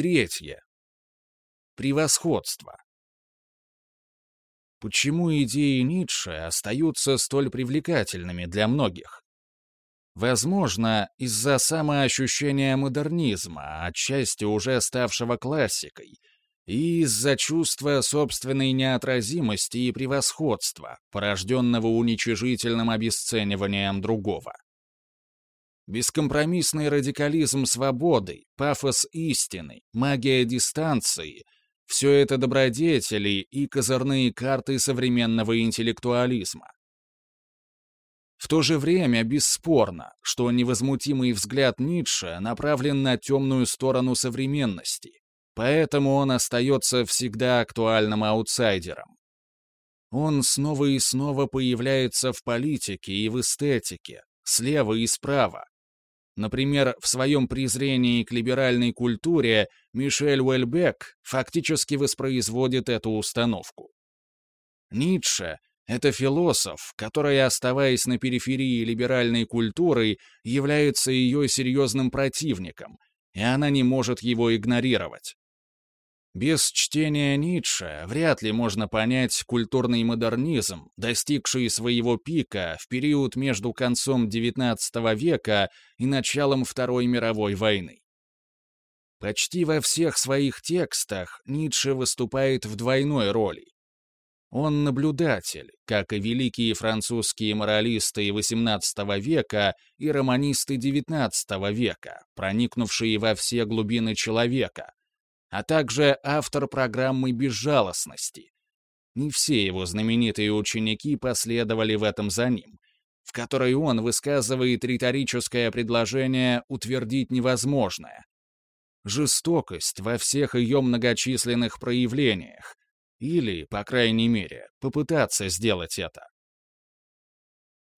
Третье. Превосходство. Почему идеи Ницше остаются столь привлекательными для многих? Возможно, из-за самоощущения модернизма, отчасти уже ставшего классикой, и из-за чувства собственной неотразимости и превосходства, порожденного уничижительным обесцениванием другого. Бескомпромиссный радикализм свободы, пафос истины, магия дистанции — все это добродетели и козырные карты современного интеллектуализма. В то же время бесспорно, что невозмутимый взгляд Ницше направлен на темную сторону современности, поэтому он остается всегда актуальным аутсайдером. Он снова и снова появляется в политике и в эстетике, слева и справа. Например, в своем презрении к либеральной культуре Мишель Уэльбек фактически воспроизводит эту установку. Ницше это философ, который, оставаясь на периферии либеральной культуры, является ее серьезным противником, и она не может его игнорировать. Без чтения Ницше вряд ли можно понять культурный модернизм, достигший своего пика в период между концом XIX века и началом Второй мировой войны. Почти во всех своих текстах Ницше выступает в двойной роли он наблюдатель, как и великие французские моралисты XVIII века и романисты XIX века, проникнувшие во все глубины человека, а также автор программы безжалостности. Не все его знаменитые ученики последовали в этом за ним, в которой он высказывает риторическое предложение утвердить невозможное. Жестокость во всех ее многочисленных проявлениях, или, по крайней мере, попытаться сделать это.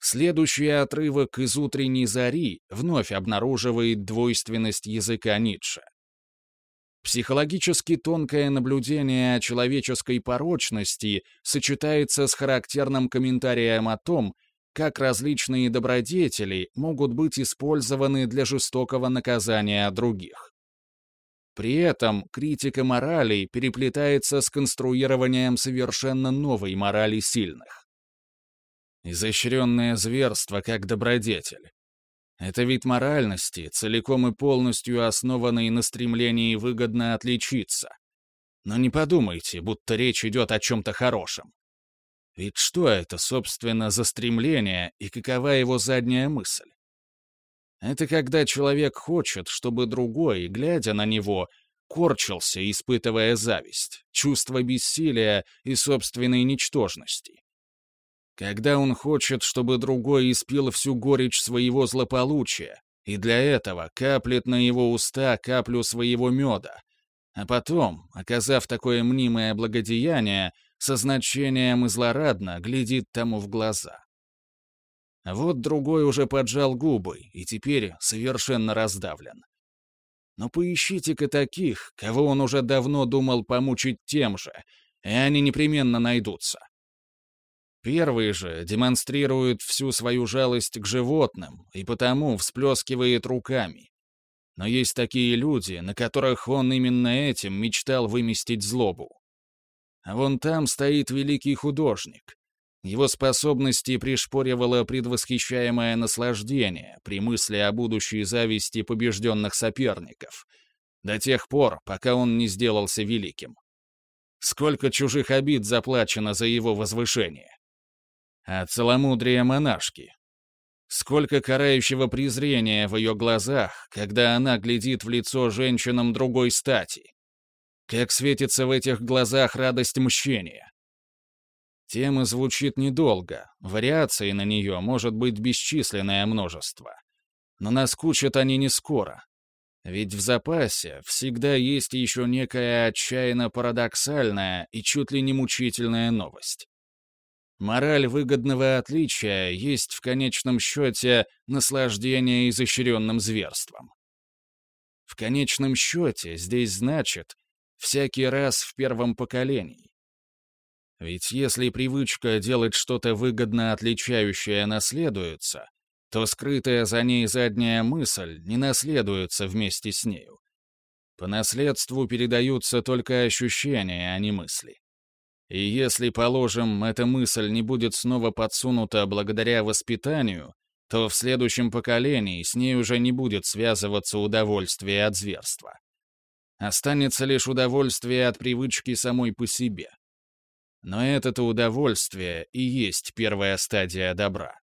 Следующий отрывок из «Утренней зари» вновь обнаруживает двойственность языка Ницше. Психологически тонкое наблюдение о человеческой порочности сочетается с характерным комментарием о том, как различные добродетели могут быть использованы для жестокого наказания других. При этом критика морали переплетается с конструированием совершенно новой морали сильных. Изощренное зверство как добродетель. Это вид моральности, целиком и полностью основанный на стремлении выгодно отличиться. Но не подумайте, будто речь идет о чем-то хорошем. Ведь что это, собственно, за стремление и какова его задняя мысль? Это когда человек хочет, чтобы другой, глядя на него, корчился, испытывая зависть, чувство бессилия и собственной ничтожности. Когда он хочет, чтобы другой испил всю горечь своего злополучия, и для этого каплет на его уста каплю своего меда, а потом, оказав такое мнимое благодеяние, со значением и злорадно глядит тому в глаза. Вот другой уже поджал губы и теперь совершенно раздавлен. Но поищите-ка таких, кого он уже давно думал помучить тем же, и они непременно найдутся. Первый же демонстрирует всю свою жалость к животным и потому всплескивает руками. Но есть такие люди, на которых он именно этим мечтал выместить злобу. А вон там стоит великий художник, его способности пришпоривало предвосхищаемое наслаждение при мысли о будущей зависти побежденных соперников, до тех пор, пока он не сделался великим. Сколько чужих обид заплачено за его возвышение. А целомудрие монашки. Сколько карающего презрения в ее глазах, когда она глядит в лицо женщинам другой стати. Как светится в этих глазах радость мщения. Тема звучит недолго, вариаций на нее может быть бесчисленное множество. Но наскучат они не скоро. Ведь в запасе всегда есть еще некая отчаянно парадоксальная и чуть ли не мучительная новость. Мораль выгодного отличия есть в конечном счете наслаждение изощренным зверством. В конечном счете здесь значит всякий раз в первом поколении. Ведь если привычка делать что-то выгодно отличающее наследуется, то скрытая за ней задняя мысль не наследуется вместе с нею. По наследству передаются только ощущения, а не мысли. И если, положим, эта мысль не будет снова подсунута благодаря воспитанию, то в следующем поколении с ней уже не будет связываться удовольствие от зверства. Останется лишь удовольствие от привычки самой по себе. Но это-то удовольствие и есть первая стадия добра.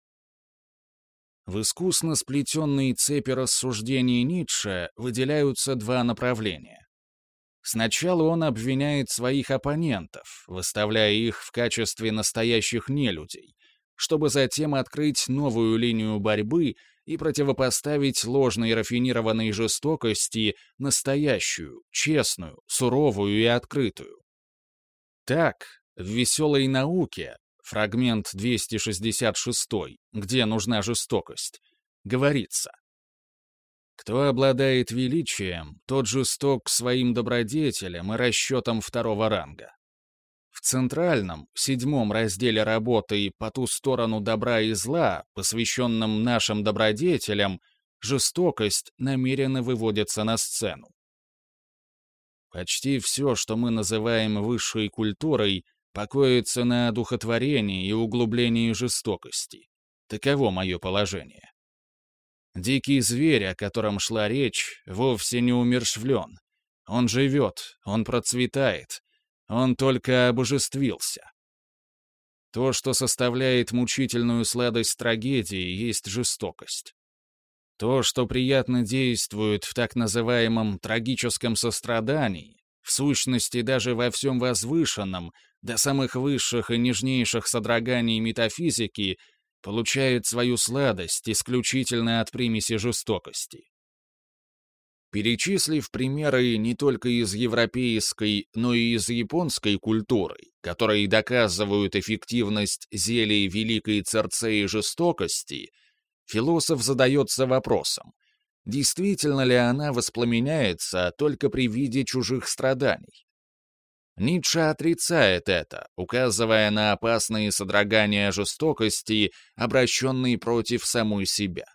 В искусно сплетенные цепи рассуждений Ницше выделяются два направления. Сначала он обвиняет своих оппонентов, выставляя их в качестве настоящих нелюдей, чтобы затем открыть новую линию борьбы и противопоставить ложной рафинированной жестокости настоящую, честную, суровую и открытую. Так, в «Веселой науке», фрагмент 266, где нужна жестокость, говорится кто обладает величием, тот жесток к своим добродетелям и расчетам второго ранга. В центральном, седьмом разделе работы «По ту сторону добра и зла», посвященном нашим добродетелям, жестокость намеренно выводится на сцену. Почти все, что мы называем высшей культурой, покоится на одухотворении и углублении жестокости. Таково мое положение. Дикий зверь, о котором шла речь, вовсе не умершвлен. Он живет, он процветает, он только обожествился. То, что составляет мучительную сладость трагедии, есть жестокость. То, что приятно действует в так называемом трагическом сострадании, в сущности даже во всем возвышенном, до самых высших и нежнейших содроганий метафизики, получает свою сладость исключительно от примеси жестокости. Перечислив примеры не только из европейской, но и из японской культуры, которые доказывают эффективность зелий великой церцеи жестокости, философ задается вопросом, действительно ли она воспламеняется только при виде чужих страданий? Ницше отрицает это, указывая на опасные содрогания жестокости, обращенные против самой себя.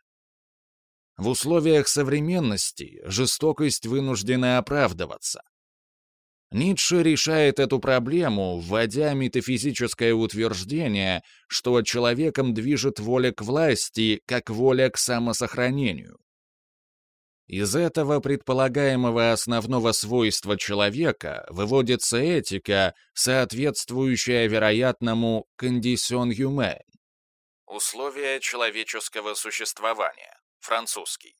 В условиях современности жестокость вынуждена оправдываться. Ницше решает эту проблему, вводя метафизическое утверждение, что человеком движет воля к власти, как воля к самосохранению. Из этого предполагаемого основного свойства человека выводится этика, соответствующая вероятному «condition humaine» — условия человеческого существования, французский.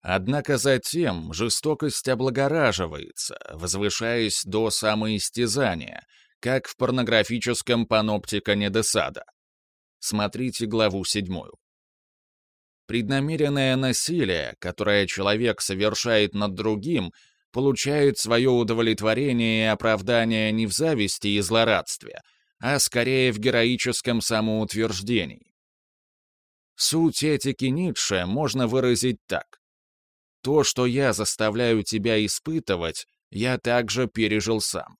Однако затем жестокость облагораживается, возвышаясь до самоистязания, как в порнографическом паноптика Недесада. Смотрите главу седьмую. Преднамеренное насилие, которое человек совершает над другим, получает свое удовлетворение и оправдание не в зависти и злорадстве, а скорее в героическом самоутверждении. Суть этики Ницше можно выразить так. То, что я заставляю тебя испытывать, я также пережил сам.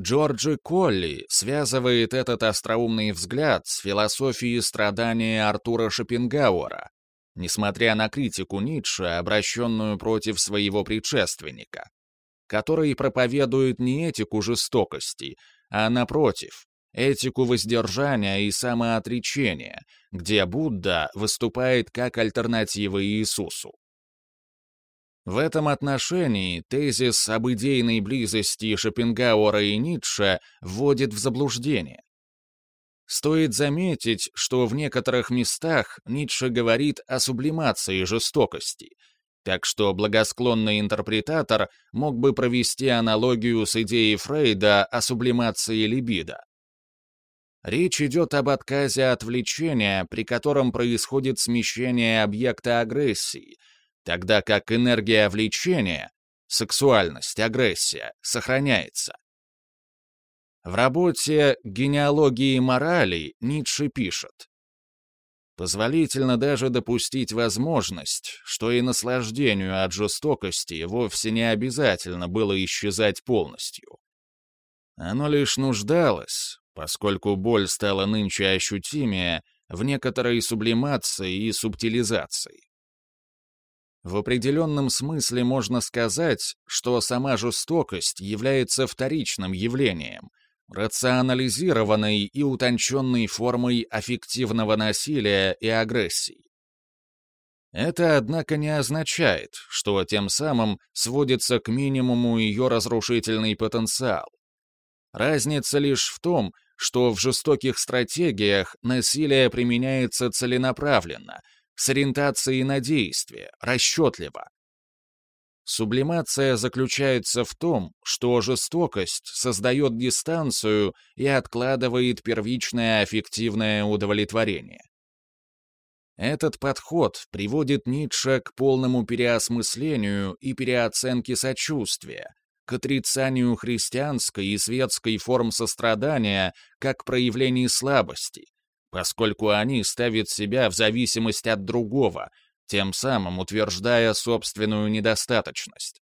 Джорджи Колли связывает этот остроумный взгляд с философией страдания Артура Шопенгауэра, несмотря на критику Ницше, обращенную против своего предшественника, который проповедует не этику жестокости, а, напротив, этику воздержания и самоотречения, где Будда выступает как альтернатива Иисусу. В этом отношении тезис об идейной близости Шопенгауэра и Ницше вводит в заблуждение. Стоит заметить, что в некоторых местах Ницше говорит о сублимации жестокости, так что благосклонный интерпретатор мог бы провести аналогию с идеей Фрейда о сублимации либидо. Речь идет об отказе от влечения, при котором происходит смещение объекта агрессии — тогда как энергия влечения, сексуальность, агрессия сохраняется. В работе «Генеалогии морали» Ницше пишет, Позволительно даже допустить возможность, что и наслаждению от жестокости вовсе не обязательно было исчезать полностью. Оно лишь нуждалось, поскольку боль стала нынче ощутимее, в некоторой сублимации и субтилизации. В определенном смысле можно сказать, что сама жестокость является вторичным явлением, рационализированной и утонченной формой аффективного насилия и агрессии. Это, однако, не означает, что тем самым сводится к минимуму ее разрушительный потенциал. Разница лишь в том, что в жестоких стратегиях насилие применяется целенаправленно, с ориентацией на действие, расчетливо. Сублимация заключается в том, что жестокость создает дистанцию и откладывает первичное аффективное удовлетворение. Этот подход приводит Ницше к полному переосмыслению и переоценке сочувствия, к отрицанию христианской и светской форм сострадания как проявлений слабости, поскольку они ставят себя в зависимость от другого, тем самым утверждая собственную недостаточность.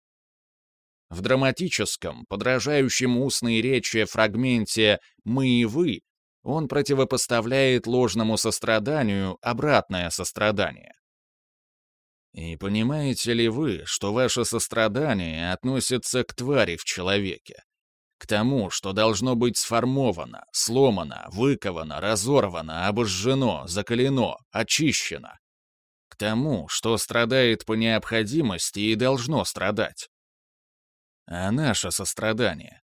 В драматическом, подражающем устной речи фрагменте «мы и вы» Он противопоставляет ложному состраданию обратное сострадание. И понимаете ли вы, что ваше сострадание относится к твари в человеке? К тому, что должно быть сформовано, сломано, выковано, разорвано, обожжено, закалено, очищено. К тому, что страдает по необходимости и должно страдать. А наше сострадание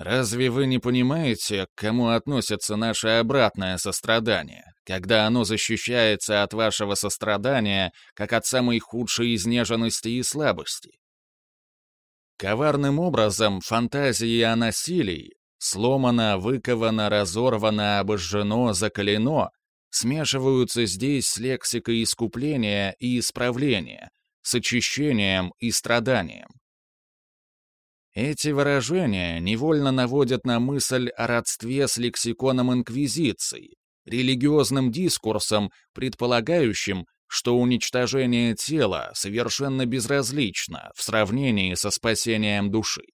Разве вы не понимаете, к кому относится наше обратное сострадание, когда оно защищается от вашего сострадания, как от самой худшей изнеженности и слабости? Коварным образом фантазии о насилии сломано, выковано, разорвано, обожжено, закалено смешиваются здесь с лексикой искупления и исправления, с очищением и страданием. Эти выражения невольно наводят на мысль о родстве с лексиконом Инквизиции, религиозным дискурсом, предполагающим, что уничтожение тела совершенно безразлично в сравнении со спасением души.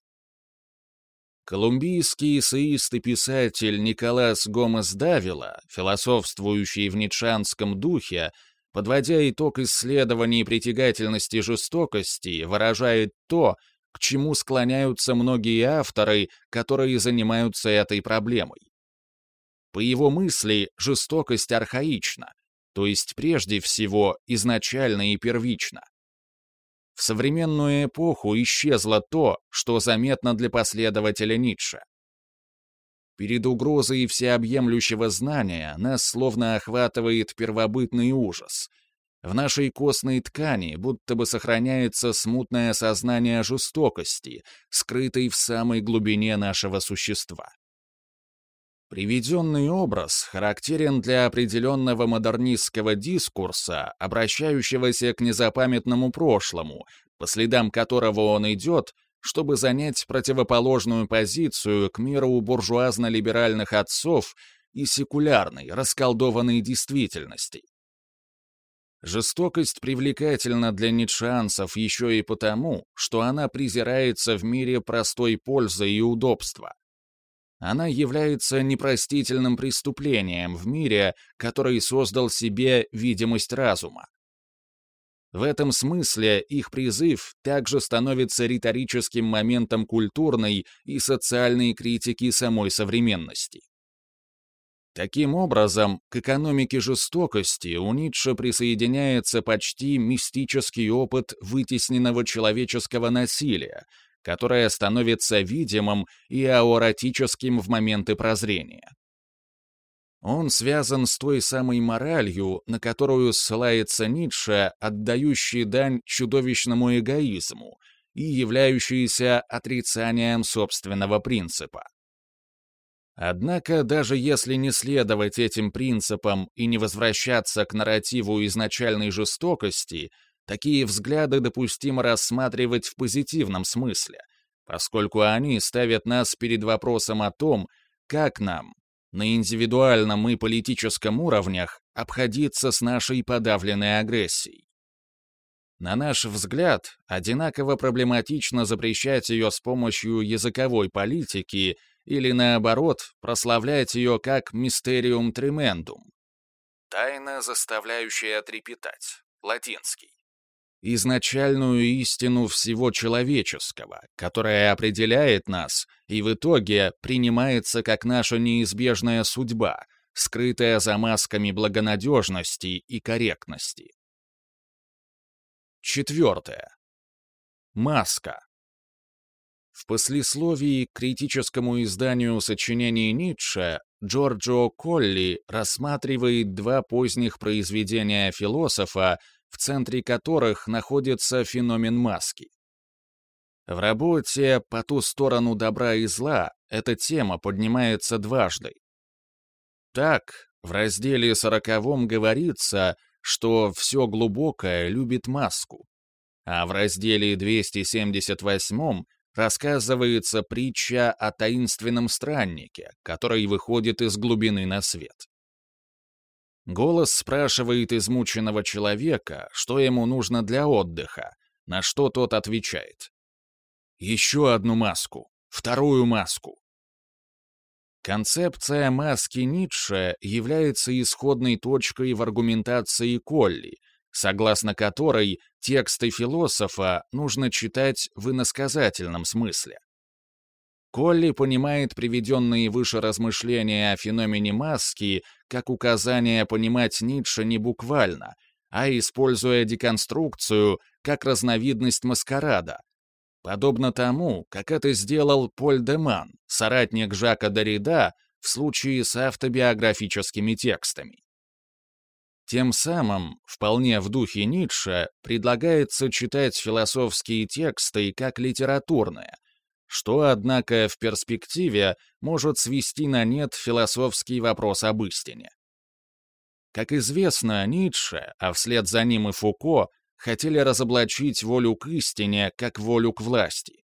Колумбийский эссеист и писатель Николас Гомес Давила, философствующий в ницшанском духе, подводя итог исследований притягательности жестокости, выражает то, к чему склоняются многие авторы, которые занимаются этой проблемой. По его мысли, жестокость архаична, то есть прежде всего изначально и первично. В современную эпоху исчезло то, что заметно для последователя Ницше. Перед угрозой всеобъемлющего знания нас словно охватывает первобытный ужас — в нашей костной ткани будто бы сохраняется смутное сознание жестокости, скрытой в самой глубине нашего существа. Приведенный образ характерен для определенного модернистского дискурса, обращающегося к незапамятному прошлому, по следам которого он идет, чтобы занять противоположную позицию к миру буржуазно-либеральных отцов и секулярной, расколдованной действительности. Жестокость привлекательна для ницшеанцев еще и потому, что она презирается в мире простой пользы и удобства. Она является непростительным преступлением в мире, который создал себе видимость разума. В этом смысле их призыв также становится риторическим моментом культурной и социальной критики самой современности. Таким образом, к экономике жестокости у Ницше присоединяется почти мистический опыт вытесненного человеческого насилия, которое становится видимым и аоратическим в моменты прозрения. Он связан с той самой моралью, на которую ссылается Ницше, отдающий дань чудовищному эгоизму и являющийся отрицанием собственного принципа. Однако, даже если не следовать этим принципам и не возвращаться к нарративу изначальной жестокости, такие взгляды допустимо рассматривать в позитивном смысле, поскольку они ставят нас перед вопросом о том, как нам, на индивидуальном и политическом уровнях, обходиться с нашей подавленной агрессией. На наш взгляд, одинаково проблематично запрещать ее с помощью языковой политики или, наоборот, прославлять ее как «мистериум тремендум» — «тайна, заставляющая трепетать», латинский, изначальную истину всего человеческого, которая определяет нас и в итоге принимается как наша неизбежная судьба, скрытая за масками благонадежности и корректности. Четвертое. Маска. В послесловии к критическому изданию сочинений Ницше Джорджо Колли рассматривает два поздних произведения философа, в центре которых находится феномен маски. В работе «По ту сторону добра и зла» эта тема поднимается дважды. Так, в разделе сороковом говорится, что все глубокое любит маску, а в разделе 278 рассказывается притча о таинственном страннике, который выходит из глубины на свет. Голос спрашивает измученного человека, что ему нужно для отдыха, на что тот отвечает. «Еще одну маску, вторую маску». Концепция маски Ницше является исходной точкой в аргументации Колли, согласно которой тексты философа нужно читать в иносказательном смысле. Колли понимает приведенные выше размышления о феномене маски как указание понимать Ницше не буквально, а используя деконструкцию как разновидность маскарада, подобно тому, как это сделал Поль Деман, соратник Жака Дорида, в случае с автобиографическими текстами. Тем самым, вполне в духе Ницше, предлагается читать философские тексты как литературные, что, однако, в перспективе может свести на нет философский вопрос об истине. Как известно, Ницше, а вслед за ним и Фуко, хотели разоблачить волю к истине как волю к власти.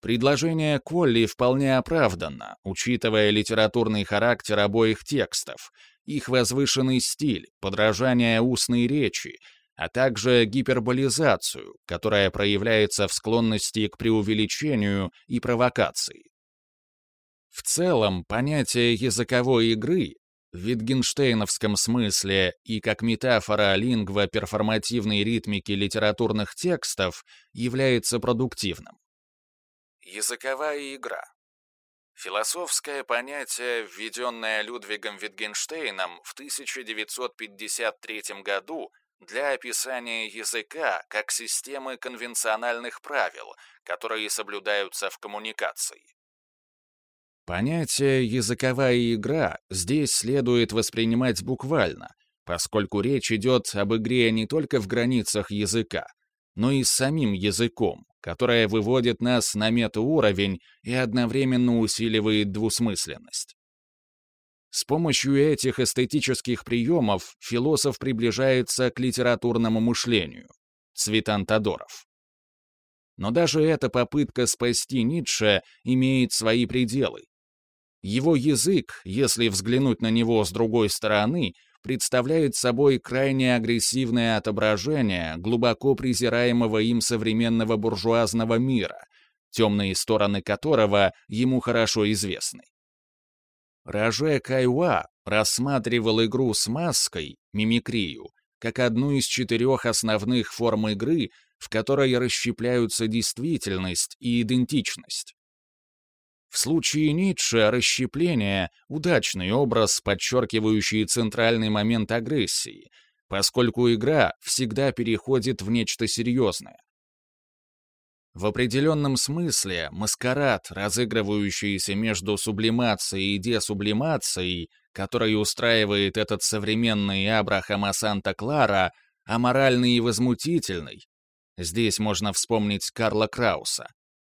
Предложение Колли вполне оправданно, учитывая литературный характер обоих текстов, их возвышенный стиль, подражание устной речи, а также гиперболизацию, которая проявляется в склонности к преувеличению и провокации. В целом, понятие языковой игры в витгенштейновском смысле и как метафора лингво-перформативной ритмики литературных текстов является продуктивным. Языковая игра. Философское понятие, введенное Людвигом Витгенштейном в 1953 году для описания языка как системы конвенциональных правил, которые соблюдаются в коммуникации. Понятие «языковая игра» здесь следует воспринимать буквально, поскольку речь идет об игре не только в границах языка, но и с самим языком, которая выводит нас на метауровень и одновременно усиливает двусмысленность. С помощью этих эстетических приемов философ приближается к литературному мышлению. Цветан Тодоров. Но даже эта попытка спасти Ницше имеет свои пределы. Его язык, если взглянуть на него с другой стороны, представляет собой крайне агрессивное отображение глубоко презираемого им современного буржуазного мира, темные стороны которого ему хорошо известны. Роже Кайва рассматривал игру с маской, мимикрию, как одну из четырех основных форм игры, в которой расщепляются действительность и идентичность. В случае Ницше расщепление — удачный образ, подчеркивающий центральный момент агрессии, поскольку игра всегда переходит в нечто серьезное. В определенном смысле маскарад, разыгрывающийся между сублимацией и десублимацией, который устраивает этот современный Абрахама Санта-Клара, аморальный и возмутительный, здесь можно вспомнить Карла Крауса,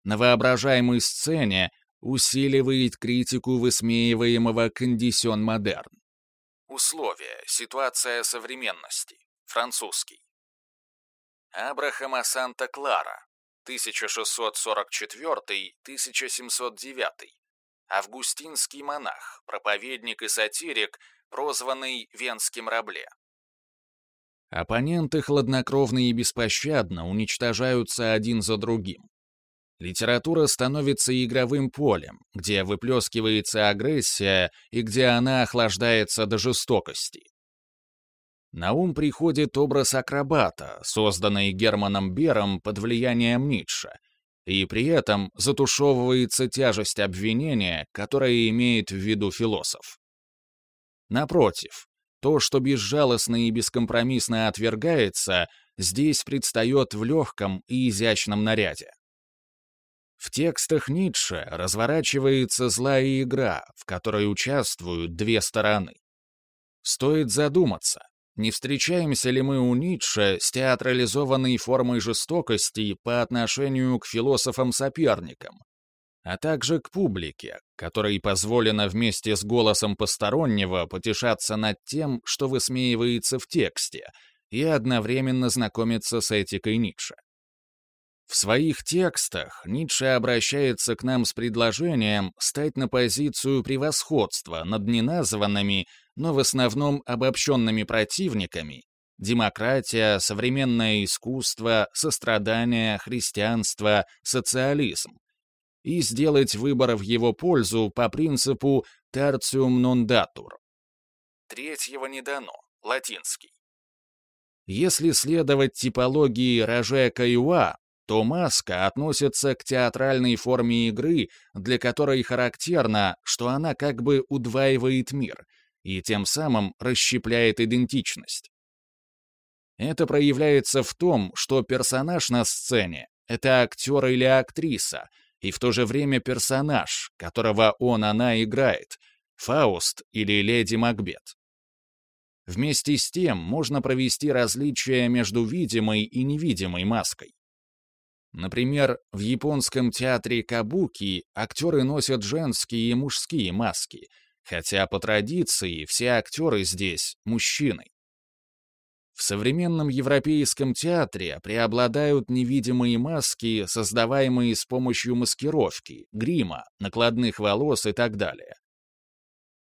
на воображаемой сцене усиливает критику высмеиваемого кондисион-модерн. Условия, ситуация современности. Французский. Абрахама Санта-Клара, 1644-1709. Августинский монах, проповедник и сатирик, прозванный Венским Рабле. Оппоненты хладнокровно и беспощадно уничтожаются один за другим. Литература становится игровым полем, где выплескивается агрессия и где она охлаждается до жестокости. На ум приходит образ акробата, созданный Германом Бером под влиянием Ницше, и при этом затушевывается тяжесть обвинения, которое имеет в виду философ. Напротив, то, что безжалостно и бескомпромиссно отвергается, здесь предстает в легком и изящном наряде. В текстах Ницше разворачивается злая игра, в которой участвуют две стороны. Стоит задуматься, не встречаемся ли мы у Ницше с театрализованной формой жестокости по отношению к философам-соперникам, а также к публике, которой позволено вместе с голосом постороннего потешаться над тем, что высмеивается в тексте, и одновременно знакомиться с этикой Ницше. В своих текстах Ницше обращается к нам с предложением стать на позицию превосходства над неназванными, но в основном обобщенными противниками демократия, современное искусство, сострадание, христианство, социализм и сделать выбор в его пользу по принципу tertium non datur. Третьего не дано, латинский. Если следовать типологии Роже Каюа, то маска относится к театральной форме игры, для которой характерно, что она как бы удваивает мир и тем самым расщепляет идентичность. Это проявляется в том, что персонаж на сцене — это актер или актриса, и в то же время персонаж, которого он-она играет, Фауст или Леди Макбет. Вместе с тем можно провести различия между видимой и невидимой маской. Например, в японском театре кабуки актеры носят женские и мужские маски, хотя по традиции все актеры здесь — мужчины. В современном европейском театре преобладают невидимые маски, создаваемые с помощью маскировки, грима, накладных волос и так далее.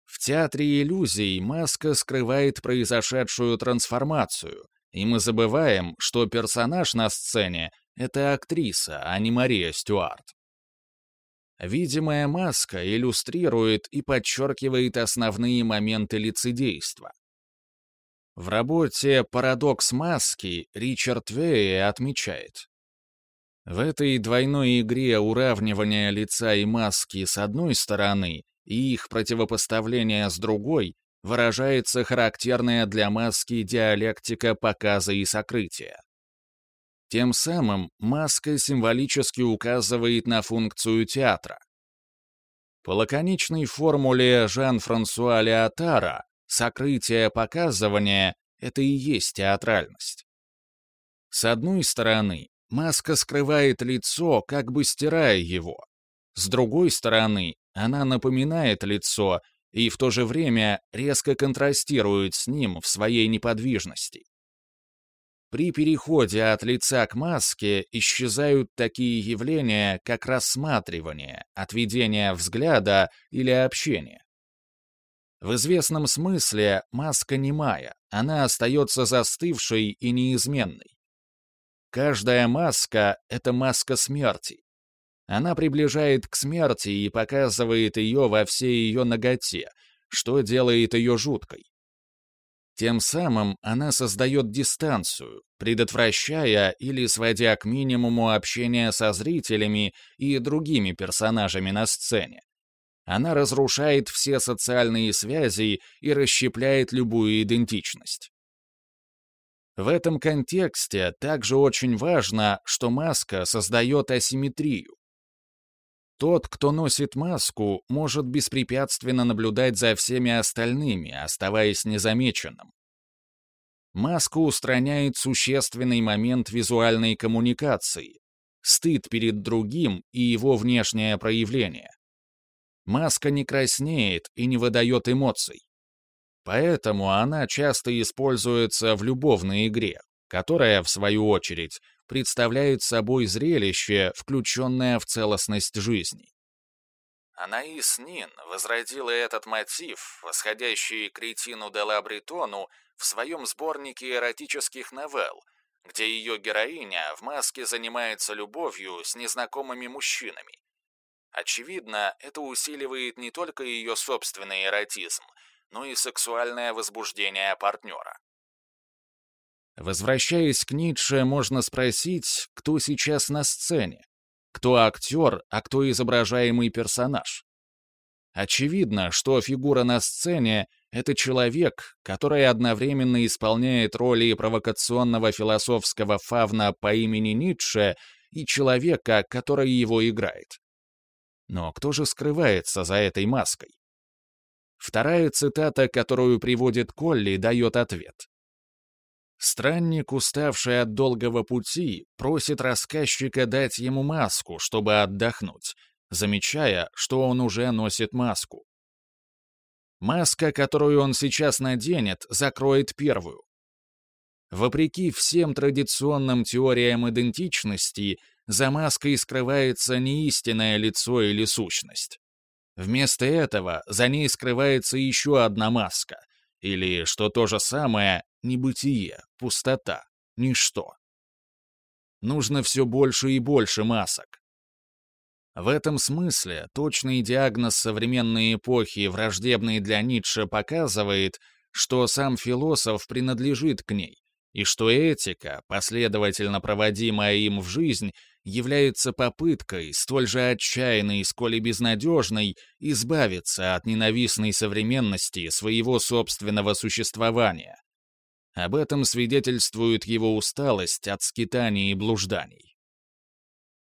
В театре иллюзий маска скрывает произошедшую трансформацию, и мы забываем, что персонаж на сцене это актриса, а не Мария Стюарт. Видимая маска иллюстрирует и подчеркивает основные моменты лицедейства. В работе «Парадокс маски» Ричард Вее отмечает. В этой двойной игре уравнивания лица и маски с одной стороны и их противопоставления с другой выражается характерная для маски диалектика показа и сокрытия. Тем самым маска символически указывает на функцию театра. По лаконичной формуле Жан-Франсуа Леотара сокрытие показывания — это и есть театральность. С одной стороны, маска скрывает лицо, как бы стирая его. С другой стороны, она напоминает лицо и в то же время резко контрастирует с ним в своей неподвижности. При переходе от лица к маске исчезают такие явления, как рассматривание, отведение взгляда или общение. В известном смысле маска немая, она остается застывшей и неизменной. Каждая маска — это маска смерти. Она приближает к смерти и показывает ее во всей ее ноготе, что делает ее жуткой. Тем самым она создает дистанцию, предотвращая или сводя к минимуму общение со зрителями и другими персонажами на сцене. Она разрушает все социальные связи и расщепляет любую идентичность. В этом контексте также очень важно, что маска создает асимметрию. Тот, кто носит маску, может беспрепятственно наблюдать за всеми остальными, оставаясь незамеченным. Маска устраняет существенный момент визуальной коммуникации, стыд перед другим и его внешнее проявление. Маска не краснеет и не выдает эмоций. Поэтому она часто используется в любовной игре, которая, в свою очередь, представляет собой зрелище, включенное в целостность жизни. Анаис Нин возродила этот мотив, восходящий к Ретину де ла Бретону, в своем сборнике эротических новелл, где ее героиня в маске занимается любовью с незнакомыми мужчинами. Очевидно, это усиливает не только ее собственный эротизм, но и сексуальное возбуждение партнера. Возвращаясь к Ницше, можно спросить, кто сейчас на сцене, кто актер, а кто изображаемый персонаж. Очевидно, что фигура на сцене — это человек, который одновременно исполняет роли провокационного философского фавна по имени Ницше и человека, который его играет. Но кто же скрывается за этой маской? Вторая цитата, которую приводит Колли, дает ответ. Странник, уставший от долгого пути, просит рассказчика дать ему маску, чтобы отдохнуть, замечая, что он уже носит маску. Маска, которую он сейчас наденет, закроет первую. Вопреки всем традиционным теориям идентичности, за маской скрывается не истинное лицо или сущность. Вместо этого за ней скрывается еще одна маска, или, что то же самое, небытие, пустота, ничто. Нужно все больше и больше масок. В этом смысле точный диагноз современной эпохи, враждебный для Ницше, показывает, что сам философ принадлежит к ней, и что этика, последовательно проводимая им в жизнь, является попыткой, столь же отчаянной, сколь и безнадежной, избавиться от ненавистной современности своего собственного существования. Об этом свидетельствует его усталость от скитаний и блужданий.